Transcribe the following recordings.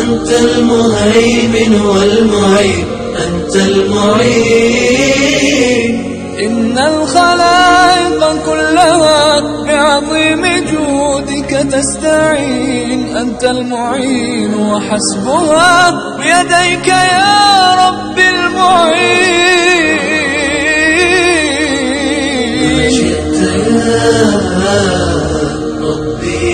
أنت المهيمن والمعين أنت المعين. إن الخلائق كلها بعظيم جودك تستعين أنت المعين وحسبها بيديك يا رب المعين. شئت يا ربي.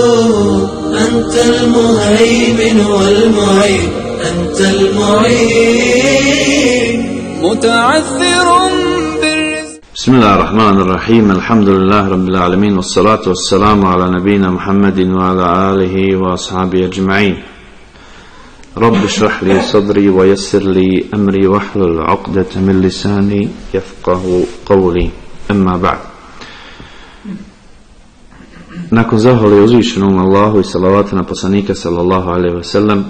أنت المهيمن والمعين أنت المعين. متعثر بسم الله الرحمن الرحيم الحمد لله رب العالمين والصلاة والسلام على نبينا محمد وعلى آله وأصحابه أجمعين. رب اشرح لي صدري ويسر لي أمري واحلل عقدة من لساني يفقه قولي. أما بعد. Nakon zahvale uzvišenom Allahu i salavata na poslanika sallallahu alaihi ve sellem,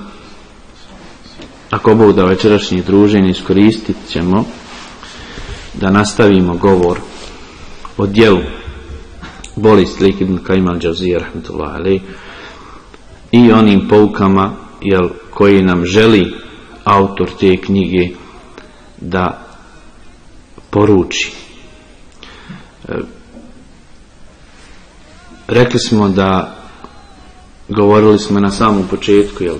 ako Bog da večerašnje druženje iskoristit ćemo da nastavimo govor o dijelu Bolis Lik ibn Kajim al-Đazir rahmetullahi alaih i onim poukama jel, koji nam želi autor te knjige da poruči. Rekli smo da govorili smo na samom početku jel,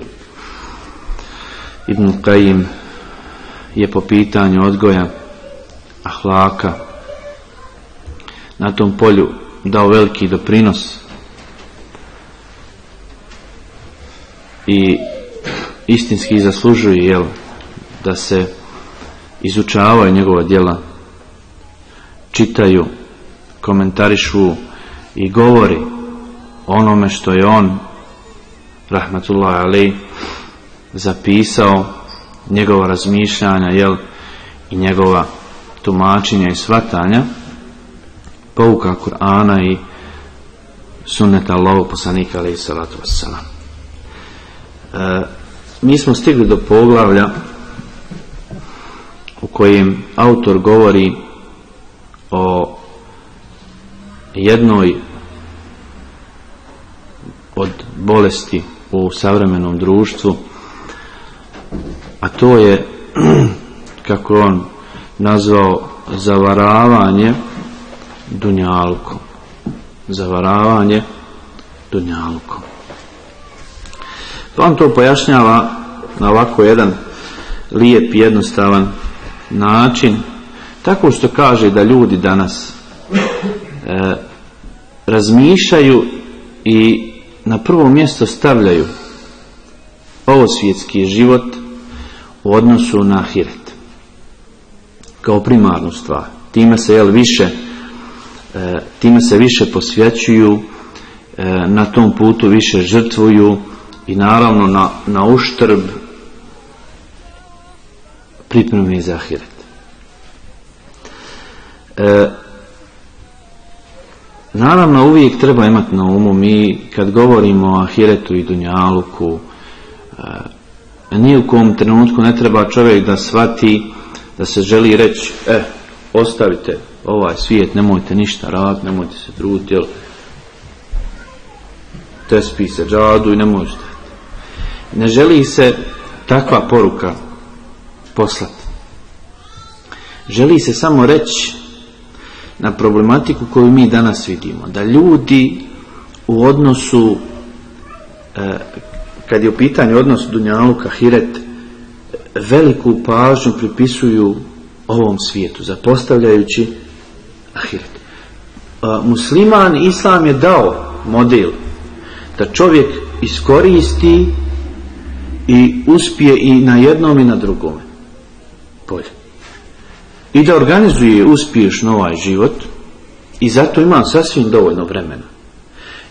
Ibn Kajim je po pitanju odgoja ahlaka na tom polju dao veliki doprinos i istinski zaslužuje jel, da se izučavaju njegova djela čitaju komentarišu i govori onome što je on rahmatullahi alaih zapisao njegova razmišljanja jel, i njegova tumačenja i svatanja pouka Kur'ana i sunneta Allahu poslanika alaih salatu wassalam. E, mi smo stigli do poglavlja u kojem autor govori o jednoj od bolesti u savremenom društvu a to je kako on nazvao zavaravanje dunjalkom. Zavaravanje dunjalkom. Pa on to pojašnjava na ovako jedan lijep jednostavan način. Tako što kaže da ljudi danas e, razmišljaju i na prvo mjesto stavljaju ovo svjetski život u odnosu na ahiret kao primarnu stvar. Time se jel više e, time se više posvećuju e, na tom putu više žrtvuju i naravno na, na uštrb pripreme za ahiret. E, naravno uvijek treba imati na umu mi kad govorimo o ahiretu i dunjaluku e, ni u kom trenutku ne treba čovjek da shvati da se želi reći e, ostavite ovaj svijet, nemojte ništa raditi, nemojte se truditi, jel, tespi se džadu i nemojte. Ne želi se takva poruka poslati. Želi se samo reći na problematiku koju mi danas vidimo, da ljudi u odnosu e, kad je u pitanju odnos Dunjaluka Hiret veliku pažnju pripisuju ovom svijetu zapostavljajući Ahiret. E, musliman islam je dao model da čovjek iskoristi i uspije i na jednom i na drugome polju i da organizuje uspješno ovaj život i zato ima sasvim dovoljno vremena.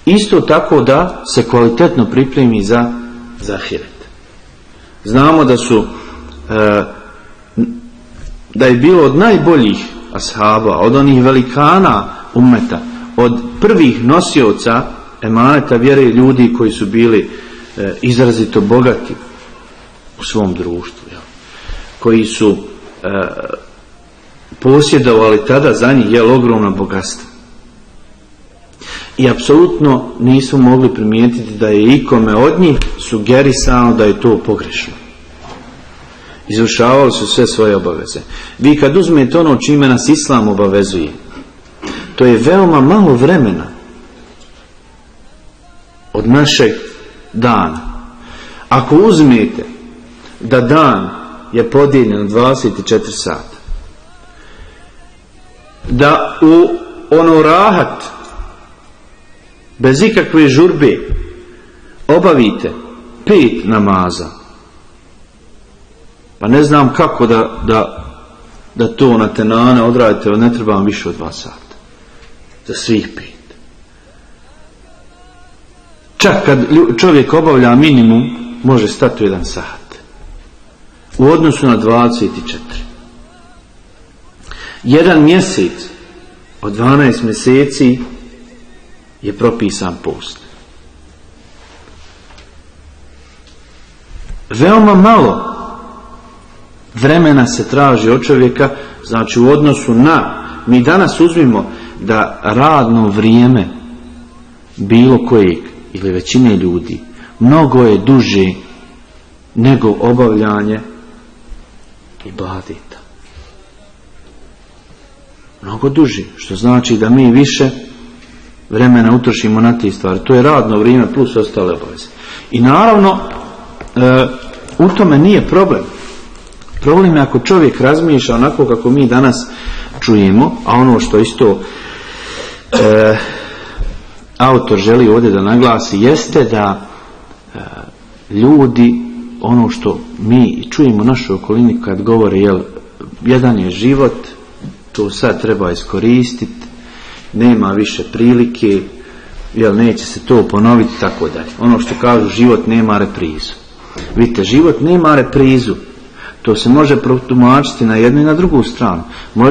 Isto tako da se kvalitetno pripremi za zahiret. Znamo da su e, da je bilo od najboljih ashaba, od onih velikana umeta, od prvih nosioca emaneta vjere ljudi koji su bili e, izrazito bogati u svom društvu, koji su e, posjedovali tada za njih je ogromna bogatstva. I apsolutno nismo mogli primijetiti da je ikome od njih sugerisano da je to pogrešno. Izvršavali su sve svoje obaveze. Vi kad uzmete ono čime nas Islam obavezuje, to je veoma malo vremena od našeg dana. Ako uzmete da dan je podijeljen 24 sata, da u ono rahat bez ikakve žurbe obavite pet namaza. Pa ne znam kako da, da, da to na tenane odradite ne treba više od dva sata. Za svih pet. Čak kad čovjek obavlja minimum može stati u jedan sat. U odnosu na 24 jedan mjesec od 12 mjeseci je propisan post. Veoma malo vremena se traži od čovjeka, znači u odnosu na, mi danas uzmimo da radno vrijeme bilo kojeg ili većine ljudi mnogo je duže nego obavljanje i badita mnogo duži, što znači da mi više vremena utrošimo na te stvari. To je radno vrijeme plus ostale obaveze. I naravno, e, u tome nije problem. Problem je ako čovjek razmišlja onako kako mi danas čujemo, a ono što isto e, autor želi ovdje da naglasi jeste da e, ljudi ono što mi čujemo u našoj okolini kad govore jel, jedan je život to sad treba iskoristiti, nema više prilike, jel neće se to ponoviti, tako dalje. Ono što kažu, život nema reprizu. Vidite, život nema reprizu. To se može protumačiti na jednu i na drugu stranu.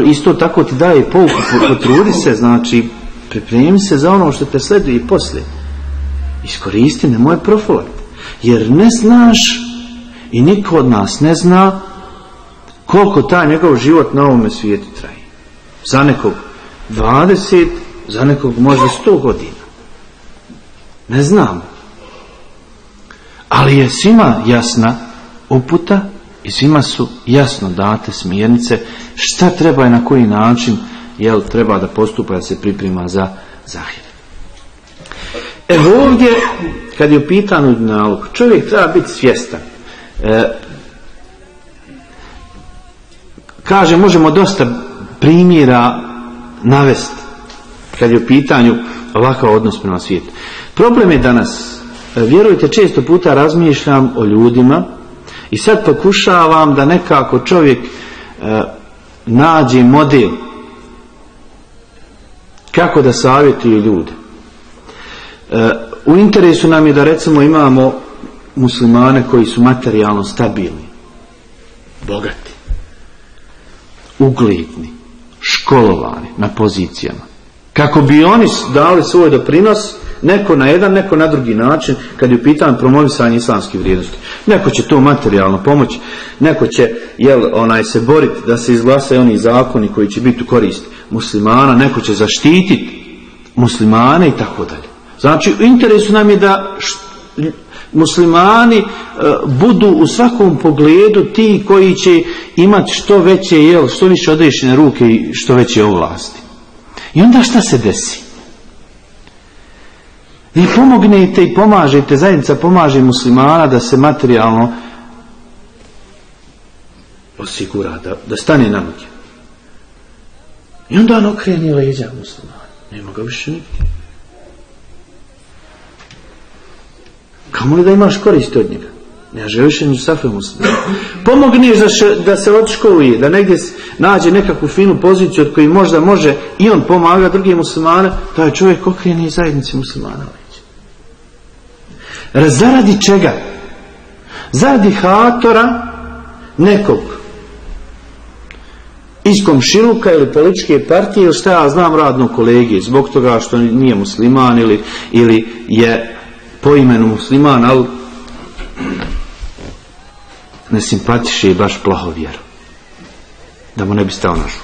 Isto tako ti daje pouku, potrudi se, znači, pripremi se za ono što te sleduje i poslije. Iskoristi, nemoj profulat. Jer ne znaš i niko od nas ne zna koliko taj njegov život na ovome svijetu traje. Za nekog 20, za nekog možda 100 godina. Ne znam. Ali je svima jasna uputa i svima su jasno date smjernice šta treba i na koji način jel treba da postupa da se priprema za zahir. Evo ovdje, kad je u pitanju nalog, čovjek treba biti svjestan. E, kaže, možemo dosta primjera navesti kad je u pitanju ovakav odnos prema svijetu. Problem je danas, vjerujte, često puta razmišljam o ljudima i sad pokušavam da nekako čovjek e, nađe model kako da savjetuje ljude. E, u interesu nam je da recimo imamo muslimane koji su materijalno stabilni, bogati, ugledni, školovani na pozicijama. Kako bi oni dali svoj doprinos, neko na jedan, neko na drugi način, kad je u pitanju promovisanje islamskih vrijednosti. Neko će to materijalno pomoći, neko će jel, onaj se boriti da se izglasaju oni zakoni koji će biti u korist muslimana, neko će zaštititi muslimane i tako dalje. Znači, u interesu nam je da muslimani e, budu u svakom pogledu ti koji će imati što veće, jel, što više odrešene ruke i što veće ovlasti. I onda šta se desi? Vi pomognete i pomažete, zajednica pomaže muslimana da se materijalno osigura, da, da stane na noge. I onda on okreni leđa muslimana. Nema ga više nigdje. Kamo li da imaš koristi od njega? Ne želiš ni safe muslimana. Pomogneš da, še, da se odškoluje, da negdje nađe nekakvu finu poziciju od koji možda može i on pomaga drugim muslimana, taj čovjek okreni zajednici muslimana Zaradi čega? Zaradi hatora nekog iz komšiluka ili političke partije ili šta ja znam radnog kolege zbog toga što nije musliman ili, ili je po imenu musliman ali ne simpatiše i baš plaho vjeru da mu ne bi stao našu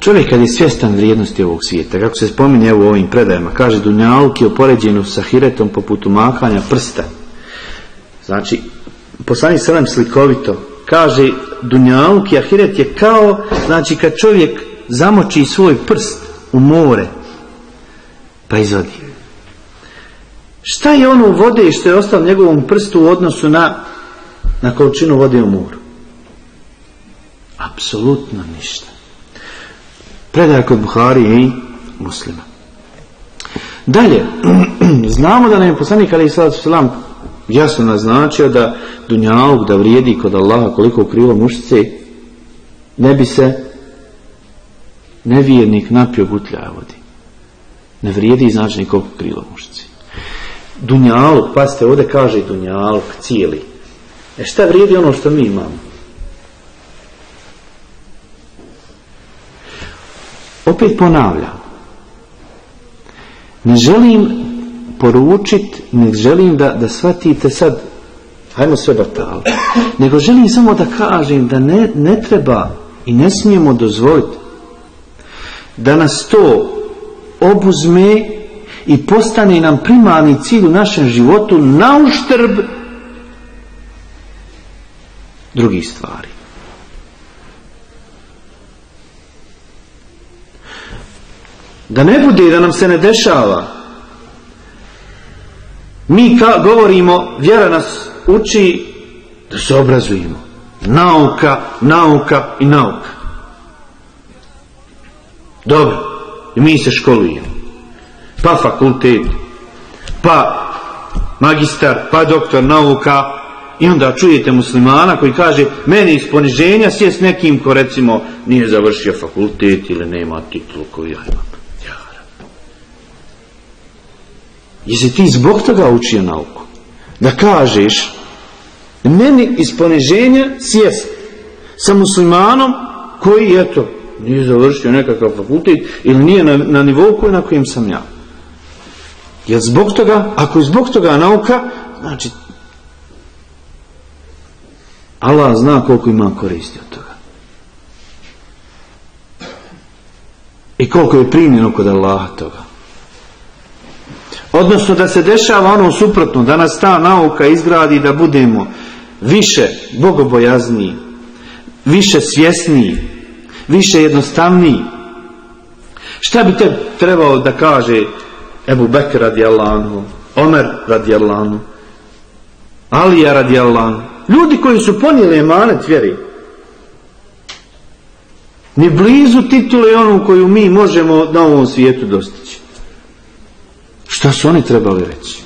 čovjek kad je svjestan vrijednosti ovog svijeta kako se spominje u ovim predajama kaže Dunjaluk je upoređenu sa hiretom poput umahanja prsta Znači, poslanik Selem slikovito kaže Dunjaluk i Ahiret je kao, znači kad čovjek zamoči svoj prst u more, pa izvodi. Šta je ono vode što je ostalo njegovom prstu u odnosu na, na količinu vode u moru? Apsolutno ništa. Predaj kod Buhari i muslima. Dalje, znamo da nam je poslanik Ali Selam jasno naznačio da dunjaluk da vrijedi kod Allaha koliko krilo mušice ne bi se nevjernik napio gutljaja vodi. Ne vrijedi znači koliko krilo mušice. Dunjaluk, pasite ovdje kaže dunjaluk cijeli. E šta vrijedi ono što mi imamo? Opet ponavljam. Ne želim poručiti, ne želim da, da shvatite sad, hajmo sve batali, nego želim samo da kažem da ne, ne treba i ne smijemo dozvoliti da nas to obuzme i postane nam primarni cilj u našem životu na uštrb drugih stvari. Da ne bude da nam se ne dešava mi ka, govorimo, vjera nas uči da se obrazujemo. Nauka, nauka i nauka. Dobro, i mi se školujemo. Pa fakultet, pa magistar, pa doktor nauka i onda čujete muslimana koji kaže meni iz poniženja sjest nekim ko recimo nije završio fakultet ili nema titulu koju ja imam. Jesi ti zbog toga učio nauku? Da kažeš meni iz poniženja sjest sa muslimanom koji eto nije završio nekakav fakultet ili nije na, na nivou koji na kojem sam ja. Jer zbog toga, ako je zbog toga nauka, znači Allah zna koliko ima koristi od toga. I koliko je primljeno kod Allaha toga. Odnosno da se dešava ono suprotno, da nas ta nauka izgradi da budemo više bogobojazniji, više svjesniji, više jednostavniji. Šta bi te trebao da kaže Ebu Bekr radijallahu anhu, Omer radijallahu anhu, Alija radijallahu anhu, ljudi koji su ponijeli emanet vjeri, ni blizu titule onu koju mi možemo na ovom svijetu dostići. Šta su oni trebali reći?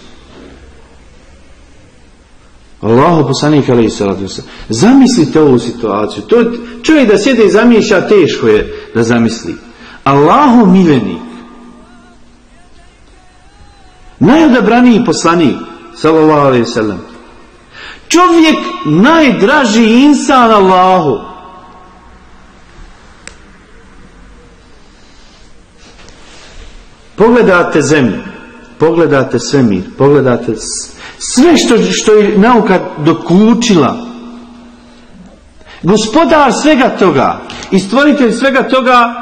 Allahu poslanik wasalam. Zamislite ovu situaciju. To je, čovjek da sjede i zamišlja, teško je da zamisli. Allahu miljenik. Najodabraniji poslanik, sallallahu alaihi sallam. Čovjek najdraži insan Allahu. Pogledate zemlju, pogledate svemir, pogledate sve što, što je nauka dokučila. Gospodar svega toga i stvoritelj svega toga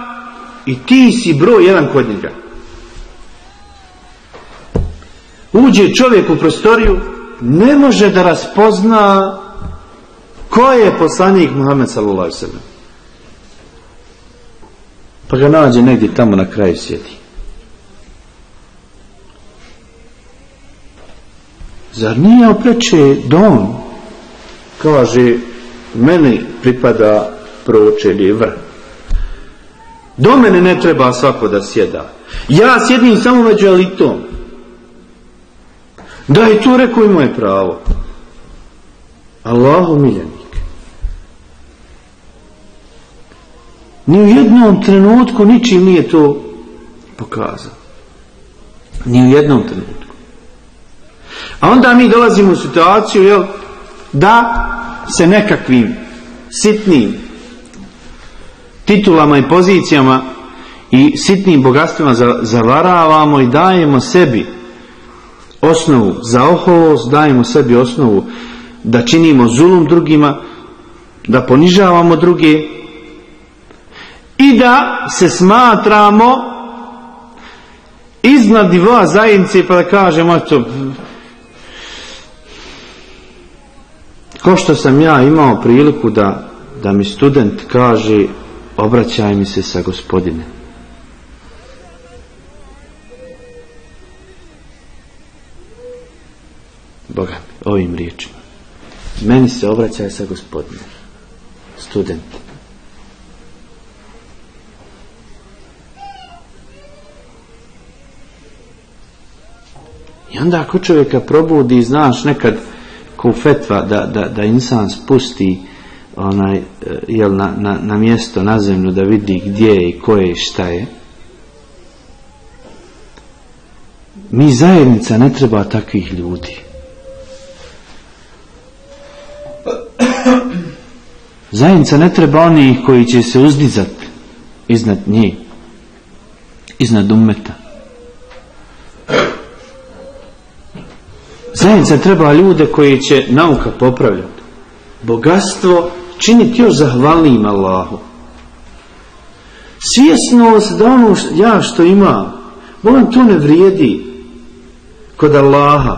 i ti si broj jedan kod njega. Uđe čovjek u prostoriju, ne može da raspozna ko je poslanik Muhammed sallallahu sallam. Pa ga nađe negdje tamo na kraju sjedi. Zar nije opreće dom? Kaže, meni pripada pročelje vrh. Do mene ne treba svako da sjeda. Ja sjedim samo među elitom. Da i tu rekao i moje pravo. Allahu miljenik. Ni u jednom trenutku ničim nije to pokazao. Ni u jednom trenutku. A onda mi dolazimo u situaciju jel, da se nekakvim sitnim titulama i pozicijama i sitnim bogatstvima zavaravamo i dajemo sebi osnovu za oholost, dajemo sebi osnovu da činimo zulum drugima, da ponižavamo druge i da se smatramo iznad nivoa zajednice pa da kažemo eto ko što sam ja imao priliku da, da mi student kaže obraćaj mi se sa gospodinem Boga ovim riječima meni se obraćaj sa gospodinem student I onda ako čovjeka probudi, znaš nekad ko fetva da, da, da insan spusti onaj, jel, na, na, na mjesto, na zemlju, da vidi gdje je i koje i šta je. Mi zajednica ne treba takvih ljudi. Zajednica ne treba onih koji će se uzdizati iznad njih, iznad umeta. Zajednica treba ljude koji će nauka popravljati. Bogatstvo činiti još zahvalnijim Allahu. Svjesnost da ono ja što imam, volim to ne vrijedi kod Allaha.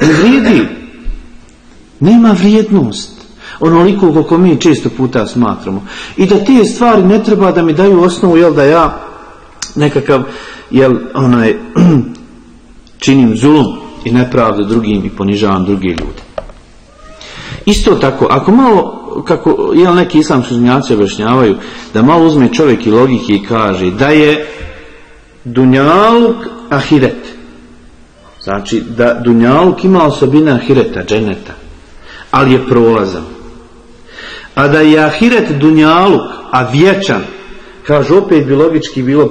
Ne vrijedi. Nema vrijednost. Onoliko koliko mi često puta smatramo. I da te stvari ne treba da mi daju osnovu, jel da ja nekakav, jel onaj, činim zulum i nepravdu drugim i ponižavam druge ljude. Isto tako, ako malo, kako jel neki islamski učenjaci objašnjavaju, da malo uzme čovjek i logike i kaže da je dunjaluk ahiret. Znači da dunjaluk ima osobina ahireta, dženeta, ali je prolazan. A da je ahiret dunjaluk, a vječan, kaže opet bi logički bilo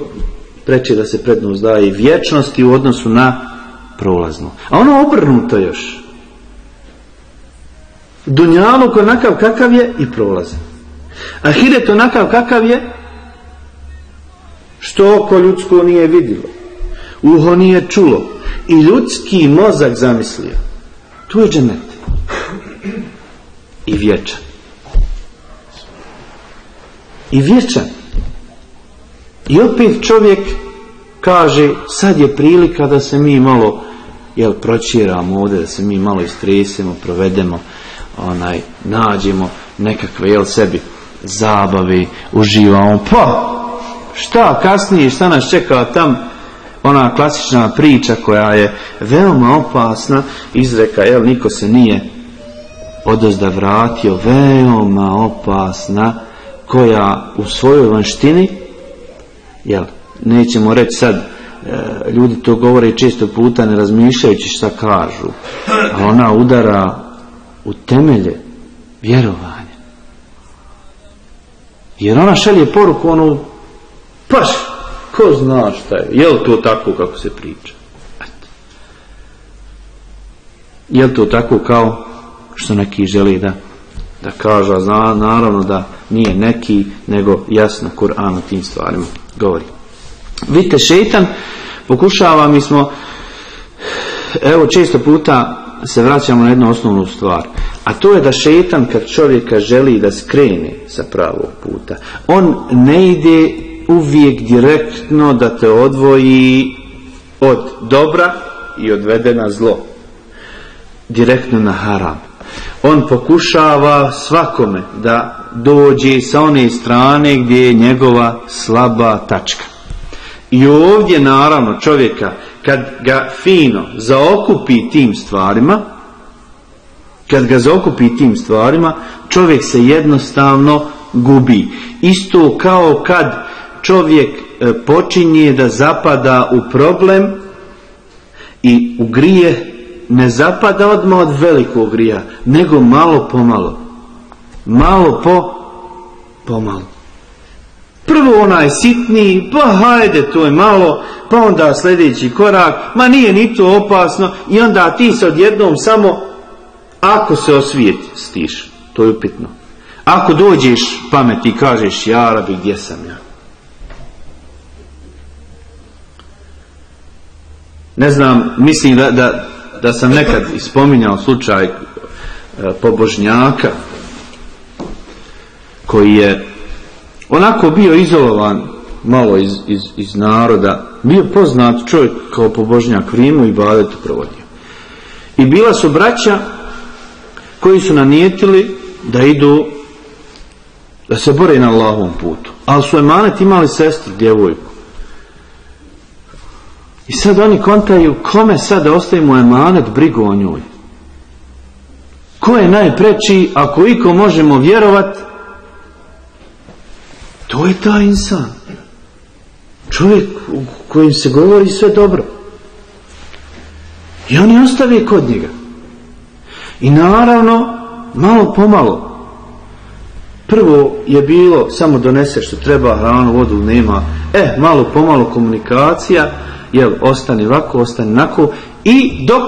preće da se prednost daje vječnosti u odnosu na prolazno. A ono obrnuto još. Dunjaluk onakav kakav je i prolazan. Ahiret onakav kakav je što oko ljudsko nije vidjelo. Uho nije čulo. I ljudski mozak zamislio. Tu je dženet. I vječan. I vječan. I opet čovjek kaže sad je prilika da se mi malo jel pročiramo ovdje da se mi malo istresemo, provedemo onaj, nađemo nekakve jel sebi zabavi, uživamo. Pa šta kasnije šta nas čeka tam? Ona klasična priča koja je veoma opasna izreka jel niko se nije odozda vratio veoma opasna koja u svojoj vanštini jel nećemo reći sad e, ljudi to govore često puta ne razmišljajući šta kažu a ona udara u temelje vjerovanja. Jer ona šalje poruku onu paš ko zna šta je je li to tako kako se priča? Je li to tako kao što neki želi da da kažu, zna, naravno da nije neki, nego jasno Kur'an o tim stvarima govori. Vidite, šeitan pokušava, mi smo, evo često puta se vraćamo na jednu osnovnu stvar, a to je da šeitan kad čovjeka želi da skrene sa pravog puta, on ne ide uvijek direktno da te odvoji od dobra i odvede na zlo. Direktno na haram. On pokušava svakome da dođe sa one strane gdje je njegova slaba tačka. I ovdje naravno čovjeka kad ga fino zaokupi tim stvarima, kad ga zaokupi tim stvarima, čovjek se jednostavno gubi. Isto kao kad čovjek e, počinje da zapada u problem i u grije ne zapada odmah od velikog grija, nego malo pomalo. Malo po pomalo. Prvo onaj sitniji, pa hajde, to je malo, pa onda sljedeći korak, ma nije ni to opasno i onda ti se odjednom samo, ako se osvijeti, stiš, to je upitno. Ako dođeš pameti i kažeš, ja rabi, gdje sam ja? Ne znam, mislim da, da, da sam nekad ispominjao slučaj e, pobožnjaka koji je onako bio izolovan malo iz, iz, iz naroda, bio poznat čovjek kao pobožnjak vrimu i badetu provodio. I bila su braća koji su nanijetili da idu da se bore na Allahovom putu. Ali su emanet imali sestru, djevojku. I sad oni kontaju kome sad ostavimo emanet brigu o njoj. Ko je najpreći, ako iko možemo vjerovat, to je taj insan. Čovjek u kojim se govori sve dobro. I oni ostave kod njega. I naravno, malo pomalo, prvo je bilo samo donese što treba, hranu, vodu nema, e, malo pomalo komunikacija, jel, ostani ovako, ostani onako, i dok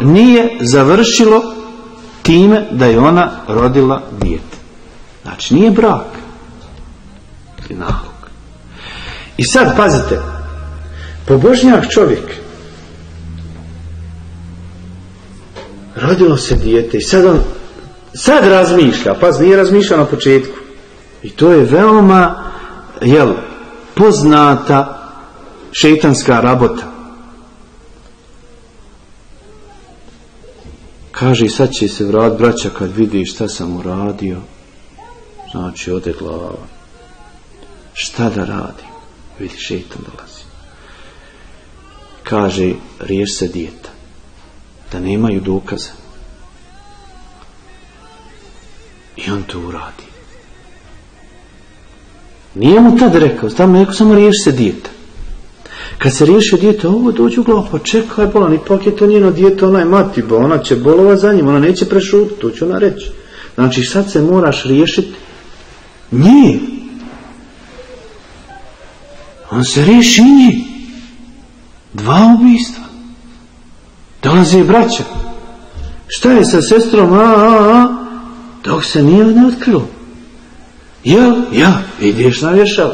nije završilo time da je ona rodila dijete. Znači, nije brak. I nalog. I sad, pazite, pobožnjak čovjek, rodilo se dijete i sad on sad razmišlja, paz nije razmišljao na početku. I to je veoma jel, poznata šeitanska rabota. Kaže, sad će se vrat braća kad vidi šta sam uradio. Znači, ode glava. Šta da radim? Vidi, šeitan dolazi. Kaže, riješ se dijeta. Da nemaju dokaza. I on to uradi. Nije mu tad rekao, tamo rekao samo riješi se dijeta. Kad se riješio dijete, ovo dođe u glavu, pa čekaj bolan, ipak je to njeno dijete, ona je mati, bo ona će bolova za njim, ona neće prešutiti, to će ona reći. Znači sad se moraš riješiti nje. On se riješi nje. Dva ubistva. Dolaze i braća. Šta je sa sestrom? A, a, a. Dok se nije ne otkrilo. Ja, ja, ideš na vješavu.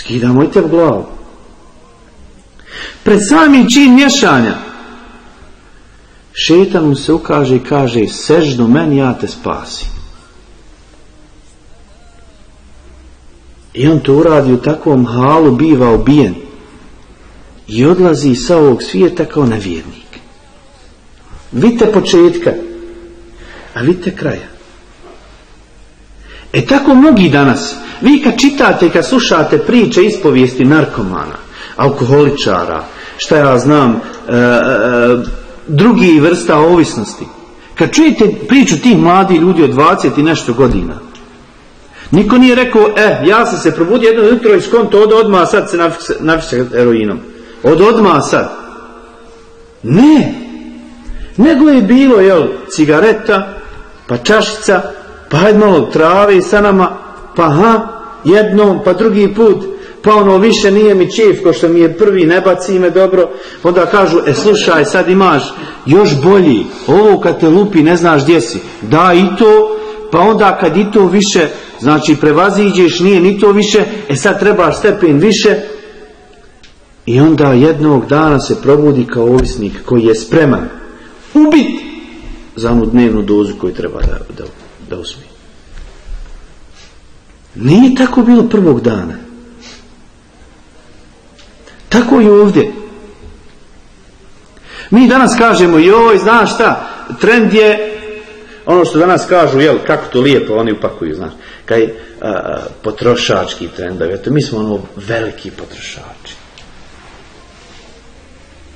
Skidamo i te glavu. Pred samim čin mješanja šetan mu se ukaže i kaže seždu meni, ja te spasi. I on to uradi u takvom halu, biva obijen i odlazi sa ovog svijeta kao nevjernik. Vidite početka, a vidite kraja. E tako mnogi danas, vi kad čitate, kad slušate priče ispovijesti narkomana, alkoholičara, šta ja znam, e, e, drugi vrsta ovisnosti, kad čujete priču tih mladih ljudi od 20 i nešto godina, niko nije rekao, e, ja sam se probudio jedno jutro iz konto, od odmah sad se napiše heroinom. Od odmah sad. Ne. Nego je bilo, jel, cigareta, pa čašica, pa hajde malo trave sa nama, pa ha, jednom, pa drugi put, pa ono više nije mi čiv, ko što mi je prvi, ne baci me dobro, onda kažu, e slušaj, sad imaš još bolji, ovo kad te lupi, ne znaš gdje si, da i to, pa onda kad i to više, znači prevaziđeš, nije ni to više, e sad trebaš stepen više, i onda jednog dana se probudi kao ovisnik koji je spreman ubiti za onu dnevnu dozu koju treba da, da, da usmi. Nije tako bilo prvog dana. Tako i ovdje. Mi danas kažemo, joj, znaš šta, trend je, ono što danas kažu, jel, kako to lijepo oni upakuju, znaš, kaj a, potrošački trendovi, eto, mi smo ono veliki potrošači.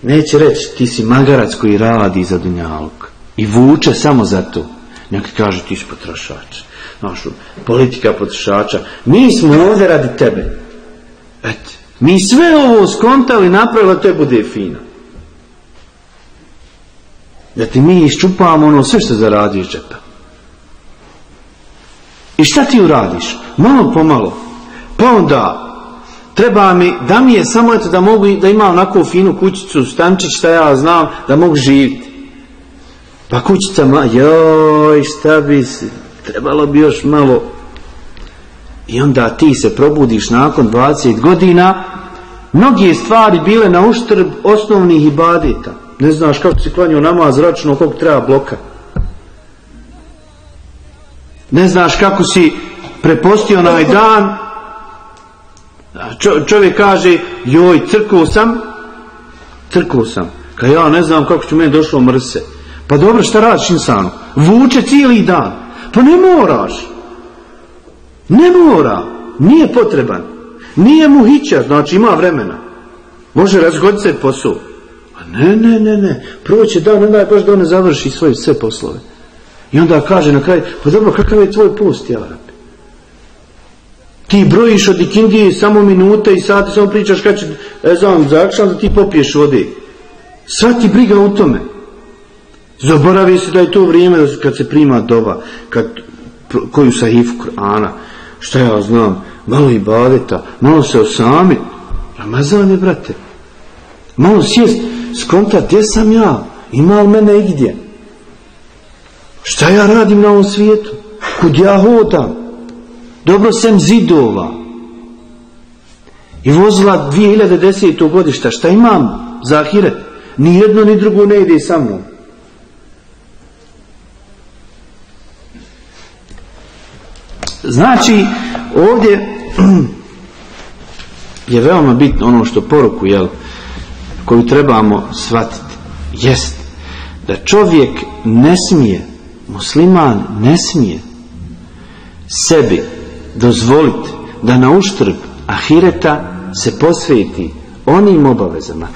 neće reći ti si magarac koji radi za dunjaluk i vuče samo za to. Neki kaže ti si potrošač. Znaš, politika potrošača. Mi smo ovdje radi tebe. Eto, mi sve ovo skontali, napravili, to bude fino. Da ti mi iščupamo ono sve što zaradi iz džepa. I šta ti uradiš? Malo pomalo. Pa onda, treba mi, da mi je samo eto da mogu, da ima onako finu kućicu, stančić, šta ja znam, da mogu živjeti. Pa kućica, ma, joj, šta bi se, trebalo bi još malo. I onda ti se probudiš nakon 20 godina, mnogije stvari bile na uštrb osnovnih ibadeta. Ne znaš kako si klanio namaz račno, koliko treba bloka. Ne znaš kako si prepostio onaj dan. Čo, čovjek kaže, joj, crkao sam, crkao sam. Kad ja ne znam kako ću meni došlo mrse. Pa dobro, šta radiš insanu? Vuče cijeli dan. Pa ne moraš. Ne mora. Nije potreban. Nije mu hića, znači ima vremena. Može razgoditi se posao. A ne, ne, ne, ne. Prvo će dan, ne daj baš da ne završi svoje sve poslove. I onda kaže na kraju, pa dobro, kakav je tvoj post, ja rabi? Ti brojiš od ikindije samo minute i sati, samo pričaš kad će, e, znam, zakšan da ti popiješ vode. Sva ti briga u tome. Zaboravi se da je to vrijeme kad se prima dova, kad, koju sahifu Kur'ana, šta ja znam, malo i badeta, malo se osamit. Ramazan je, brate. Malo sjest, skontat, gdje sam ja? Ima li mene igdje? Šta ja radim na ovom svijetu? Kud ja hodam? Dobro sam zidova. I vozila 2010. godišta. Šta imam za ahiret? Ni jedno ni drugo ne ide sa mnom. Znači, ovdje je veoma bitno ono što poruku, jel, koju trebamo shvatiti, jest da čovjek ne smije, musliman ne smije sebi dozvoliti da na uštrb ahireta se posveti onim obavezama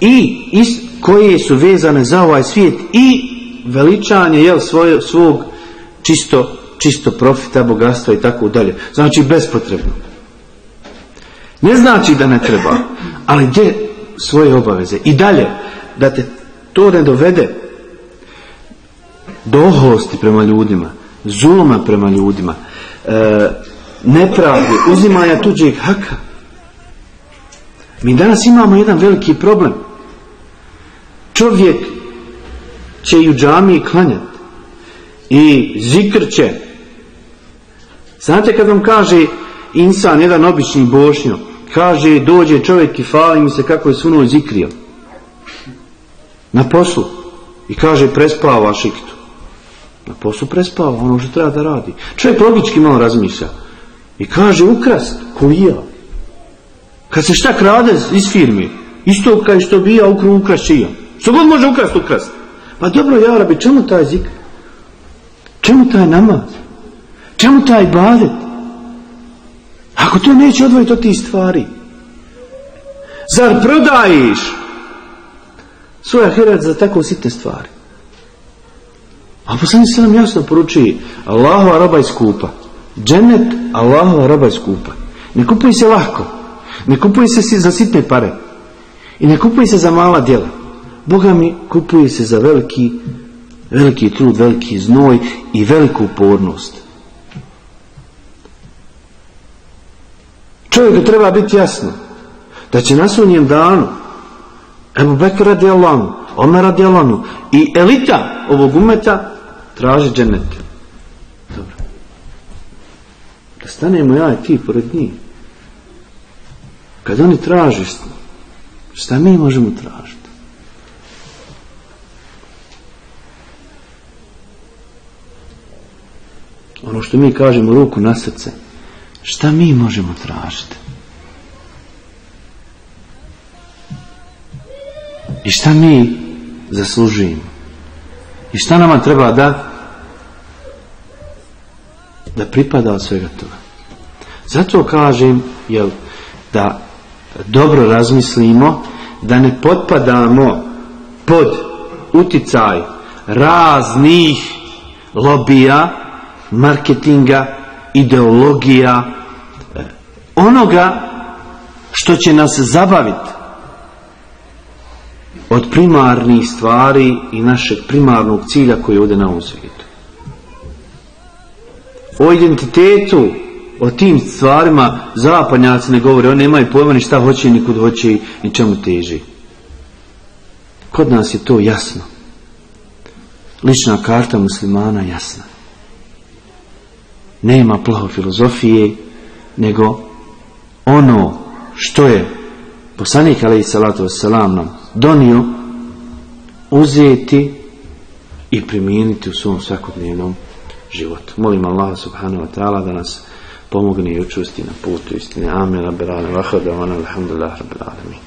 i is- koje su vezane za ovaj svijet i veličanje jel, svoje, svog čisto, čisto profita, bogatstva i tako dalje. Znači bespotrebno. Ne znači da ne treba, ali gdje svoje obaveze. I dalje, da te to ne dovede do oholosti prema ljudima, zuluma prema ljudima, e, nepravde, uzimanja tuđeg haka. Mi danas imamo jedan veliki problem. Čovjek će i u džamiji klanjati i zikr će. Znate kad vam kaže insan, jedan obični bošnjo, kaže dođe čovjek i fali mi se kako je sunuo zikrio. Na poslu. I kaže prespava šiktu. Na poslu prespava ono što treba da radi. Čovjek logički malo razmišlja. I kaže ukrast, ko i ja. Kad se šta krade iz firme, isto kao što bi ja ukru ukrast će i ja. Što god može ukrast, ukrast. Pa dobro, ja rabi, čemu taj zikr? Čemu taj namaz? Čemu taj badet? Ako to neće odvojiti od tih stvari. Zar prodajiš svoj ahiret za tako sitne stvari? A poslanik se nam jasno poručuje Allahova roba je skupa. Džennet Allahova roba je skupa. Ne kupuje se lahko. Ne kupuje se za sitne pare. I ne kupuje se za mala djela. Boga mi kupuje se za veliki, veliki trud, veliki znoj i veliku upornost. Čovjeku treba biti jasno da će na sunjem danu Ebu Bekr radi Allahom, Omer radi Allahom i elita ovog umeta traži džennet. Dobro. Da stanemo ja i ti pored njih. Kad oni traže, šta mi možemo tražiti? Ono što mi kažemo ruku na srce, šta mi možemo tražiti? I šta mi zaslužujemo? I šta nama treba da da pripada od svega toga? Zato kažem jel, da dobro razmislimo da ne potpadamo pod uticaj raznih lobija, marketinga, ideologija, e, onoga što će nas zabaviti od primarnih stvari i našeg primarnog cilja koji je ovdje na ovom svijetu. O identitetu, o tim stvarima zapadnjaci ne govore, oni nemaju pojma ni šta hoće, ni kud hoće, ni čemu teži. Kod nas je to jasno. Lična karta muslimana jasna. Nema plaho filozofije, nego ono što je poslanik alaih salatu wasalam nam donio uzeti i primijeniti u svom svakodnevnom životu. Molim Allah subhanahu wa ta'ala da nas pomogne i učusti na putu istine. Amin. Rabbil alamin. Alhamdulillah. Rabbil alamin.